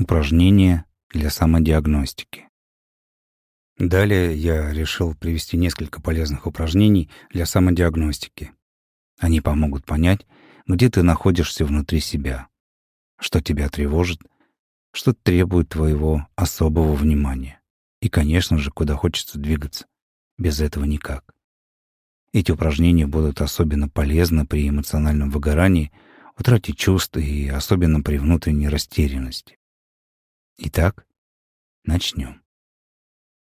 Упражнение для самодиагностики. Далее я решил привести несколько полезных упражнений для самодиагностики. Они помогут понять, где ты находишься внутри себя, что тебя тревожит, что требует твоего особого внимания и, конечно же, куда хочется двигаться. Без этого никак. Эти упражнения будут особенно полезны при эмоциональном выгорании, утрате чувств и особенно при внутренней растерянности. Итак, начнем.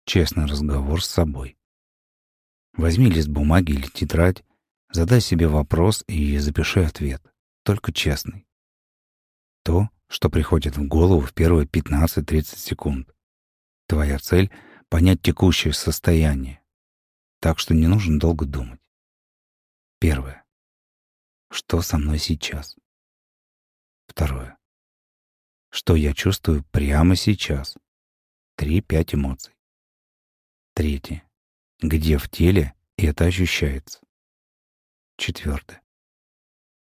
Честный разговор с собой. Возьми лист бумаги или тетрадь, задай себе вопрос и запиши ответ, только честный. То, что приходит в голову в первые 15-30 секунд. Твоя цель — понять текущее состояние, так что не нужно долго думать. Первое. Что со мной сейчас? Второе. Что я чувствую прямо сейчас? Три-пять эмоций. Третье. Где в теле это ощущается? Четвертое.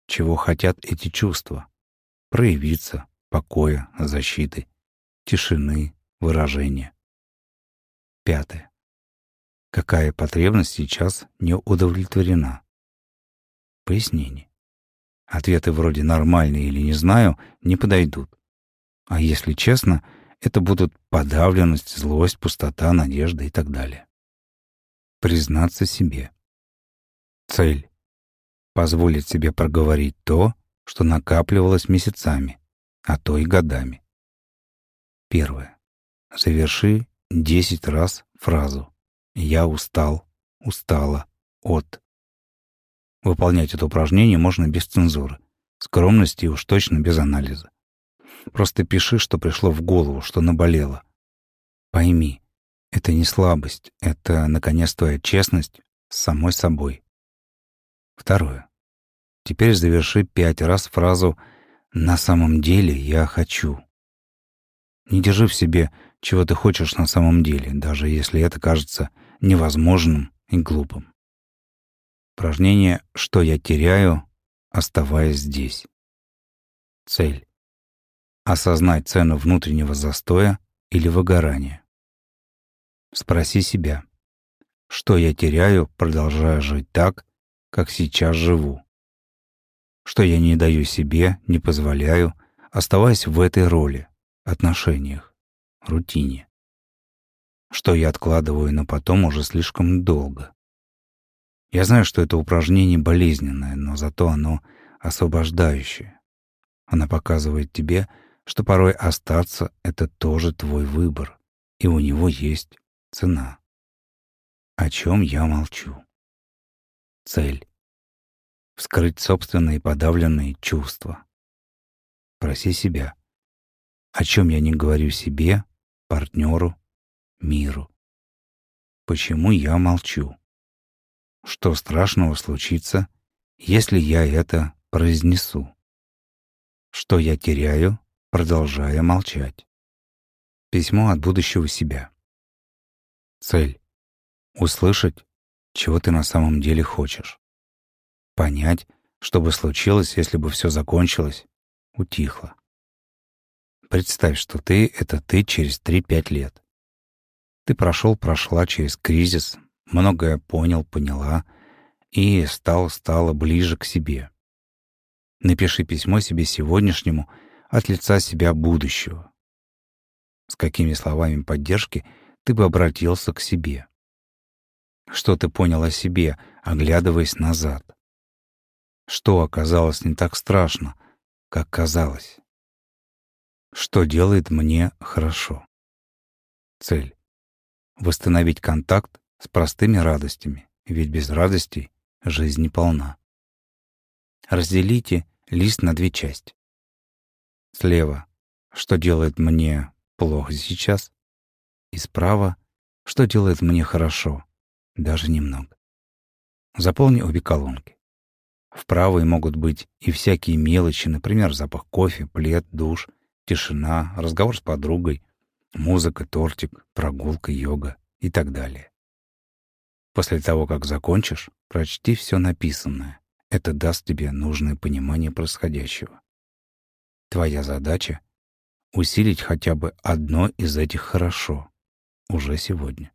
Чего хотят эти чувства? Проявиться, покоя, защиты, тишины, выражения. Пятое. Какая потребность сейчас не удовлетворена? Пояснение. Ответы вроде «нормальный» или «не знаю» не подойдут. А если честно, это будут подавленность, злость, пустота, надежда и так далее. Признаться себе. Цель. Позволить себе проговорить то, что накапливалось месяцами, а то и годами. Первое. Заверши 10 раз фразу я устал, устала, от. Выполнять это упражнение можно без цензуры, скромности и уж точно без анализа. Просто пиши, что пришло в голову, что наболело. Пойми, это не слабость, это, наконец, твоя честность с самой собой. Второе. Теперь заверши пять раз фразу «на самом деле я хочу». Не держи в себе, чего ты хочешь на самом деле, даже если это кажется невозможным и глупым. Упражнение «Что я теряю, оставаясь здесь?» Цель. Осознать цену внутреннего застоя или выгорания. Спроси себя, что я теряю, продолжая жить так, как сейчас живу? Что я не даю себе, не позволяю, оставаясь в этой роли, отношениях, рутине? что я откладываю на потом уже слишком долго. Я знаю, что это упражнение болезненное, но зато оно освобождающее. Оно показывает тебе, что порой остаться — это тоже твой выбор, и у него есть цена. О чем я молчу? Цель — вскрыть собственные подавленные чувства. Проси себя, о чем я не говорю себе, партнеру миру. Почему я молчу? Что страшного случится, если я это произнесу? Что я теряю, продолжая молчать? Письмо от будущего себя. Цель — услышать, чего ты на самом деле хочешь. Понять, что бы случилось, если бы все закончилось, утихло. Представь, что ты — это ты через 3-5 лет. Ты прошел, прошла через кризис, многое понял, поняла и стал, стала ближе к себе. Напиши письмо себе сегодняшнему от лица себя будущего. С какими словами поддержки ты бы обратился к себе? Что ты понял о себе, оглядываясь назад? Что оказалось не так страшно, как казалось? Что делает мне хорошо? Цель восстановить контакт с простыми радостями, ведь без радостей жизнь не полна. Разделите лист на две части. Слева — что делает мне плохо сейчас, и справа — что делает мне хорошо, даже немного. Заполни обе колонки. В правой могут быть и всякие мелочи, например, запах кофе, плед, душ, тишина, разговор с подругой, Музыка, тортик, прогулка, йога и так далее. После того, как закончишь, прочти все написанное. Это даст тебе нужное понимание происходящего. Твоя задача усилить хотя бы одно из этих хорошо уже сегодня.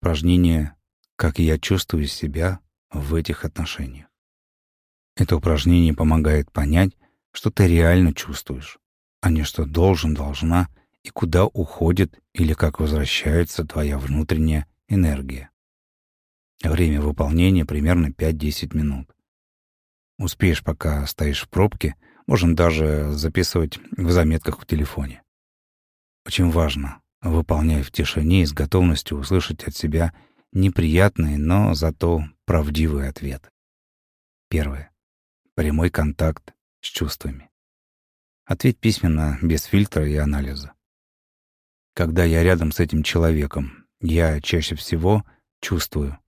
Упражнение «Как я чувствую себя в этих отношениях». Это упражнение помогает понять, что ты реально чувствуешь, а не что должен, должна и куда уходит или как возвращается твоя внутренняя энергия. Время выполнения примерно 5-10 минут. Успеешь, пока стоишь в пробке, можем даже записывать в заметках в телефоне. Очень важно, выполняя в тишине и с готовностью услышать от себя неприятные, но зато правдивые ответы. Первое. Прямой контакт с чувствами. Ответь письменно, без фильтра и анализа. Когда я рядом с этим человеком, я чаще всего чувствую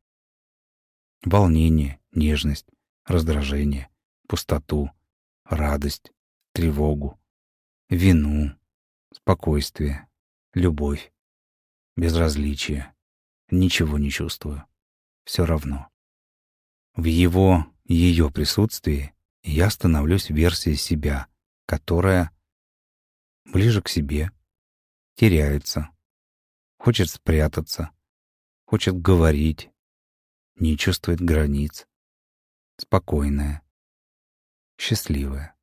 волнение, нежность, раздражение, пустоту, радость, тревогу, вину, спокойствие, любовь, безразличие. Ничего не чувствую. Все равно. В его, ее присутствии я становлюсь версией себя, которая ближе к себе, теряется, хочет спрятаться, хочет говорить, не чувствует границ, спокойная, счастливая,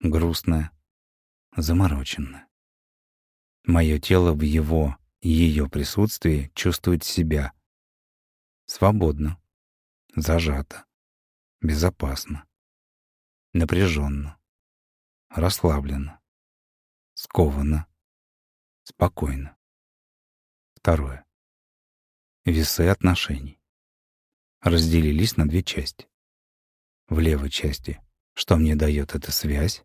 грустная, замороченная. Мое тело в его ее присутствии чувствует себя свободно, зажато, безопасно, напряженно, расслабленно, сковано, Спокойно. Второе. Весы отношений. Разделились на две части. В левой части, что мне дает эта связь,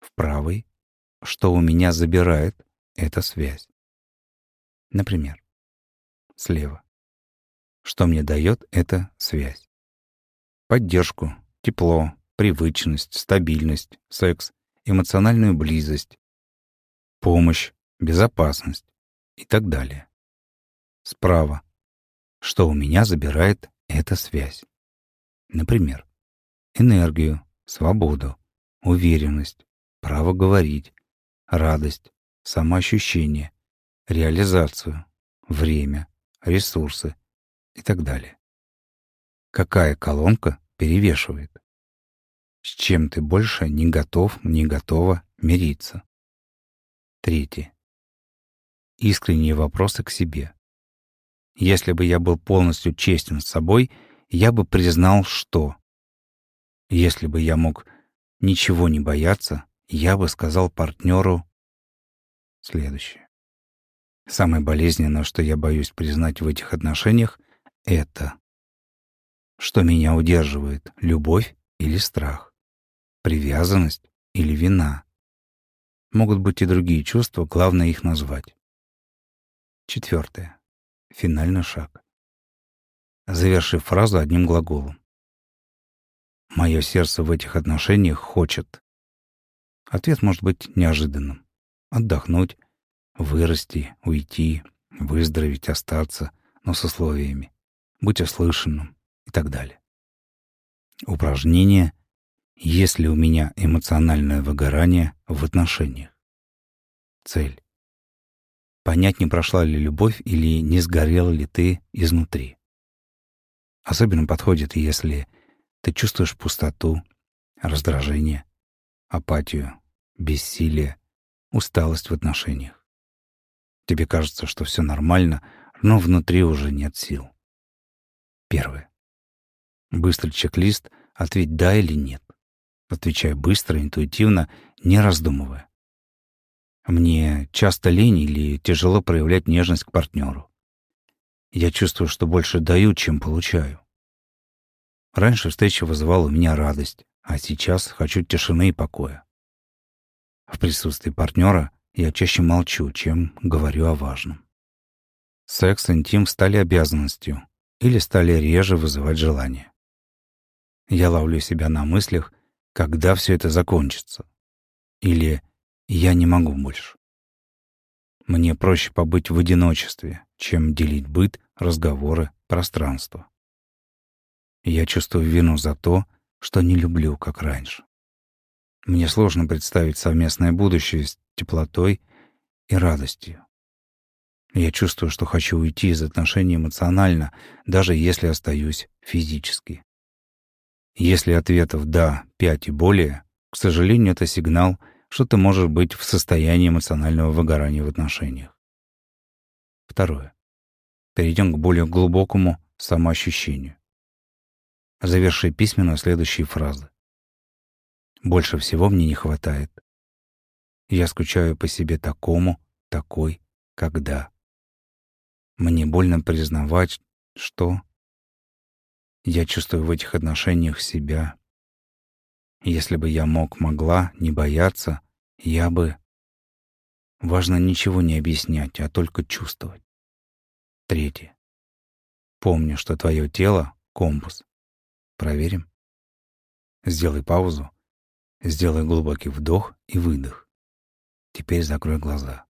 в правой, что у меня забирает эта связь. Например, слева. Что мне дает эта связь? Поддержку, тепло, привычность, стабильность, секс, эмоциональную близость, помощь, безопасность и так далее. Справа. Что у меня забирает эта связь? Например, энергию, свободу, уверенность, право говорить, радость, самоощущение, реализацию, время, ресурсы и так далее. Какая колонка перевешивает? С чем ты больше не готов, не готова мириться? Третье искренние вопросы к себе. Если бы я был полностью честен с собой, я бы признал, что... Если бы я мог ничего не бояться, я бы сказал партнеру следующее. Самое болезненное, что я боюсь признать в этих отношениях, это что меня удерживает любовь или страх, привязанность или вина. Могут быть и другие чувства, главное их назвать. Четвертое. Финальный шаг. Завершив фразу одним глаголом. Мое сердце в этих отношениях хочет. Ответ может быть неожиданным. Отдохнуть, вырасти, уйти, выздороветь, остаться, но с условиями. Быть услышанным и так далее. Упражнение «Есть ли у меня эмоциональное выгорание в отношениях?» Цель понять, не прошла ли любовь или не сгорел ли ты изнутри. Особенно подходит, если ты чувствуешь пустоту, раздражение, апатию, бессилие, усталость в отношениях. Тебе кажется, что все нормально, но внутри уже нет сил. Первое. Быстрый чек-лист «Ответь да или нет». Отвечай быстро, интуитивно, не раздумывая. Мне часто лень или тяжело проявлять нежность к партнеру. Я чувствую, что больше даю, чем получаю. Раньше встреча вызывала у меня радость, а сейчас хочу тишины и покоя. В присутствии партнера я чаще молчу, чем говорю о важном. Секс и интим стали обязанностью или стали реже вызывать желание. Я ловлю себя на мыслях, когда все это закончится. Или я не могу больше. Мне проще побыть в одиночестве, чем делить быт, разговоры, пространство. Я чувствую вину за то, что не люблю, как раньше. Мне сложно представить совместное будущее с теплотой и радостью. Я чувствую, что хочу уйти из отношений эмоционально, даже если остаюсь физически. Если ответов «да» пять и более, к сожалению, это сигнал, что ты можешь быть в состоянии эмоционального выгорания в отношениях. Второе. Перейдем к более глубокому самоощущению. Заверши письменно следующие фразы. Больше всего мне не хватает. Я скучаю по себе такому, такой, когда. Мне больно признавать, что я чувствую в этих отношениях себя. Если бы я мог, могла не бояться, я бы... Важно ничего не объяснять, а только чувствовать. Третье. Помни, что твое тело — компас. Проверим. Сделай паузу. Сделай глубокий вдох и выдох. Теперь закрой глаза.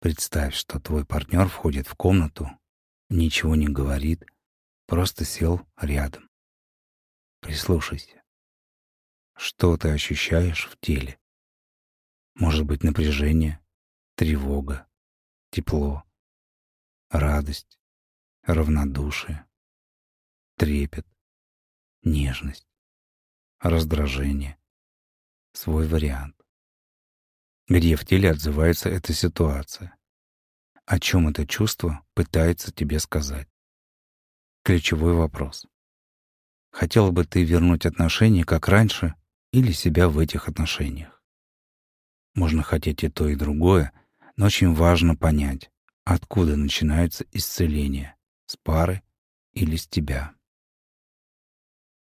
Представь, что твой партнер входит в комнату, ничего не говорит, просто сел рядом. Прислушайся. Что ты ощущаешь в теле? Может быть, напряжение, тревога, тепло, радость, равнодушие, трепет, нежность, раздражение, свой вариант. Где в теле отзывается эта ситуация? О чем это чувство пытается тебе сказать? Ключевой вопрос. Хотела бы ты вернуть отношения как раньше или себя в этих отношениях? Можно хотеть и то, и другое, но очень важно понять, откуда начинается исцеление — с пары или с тебя.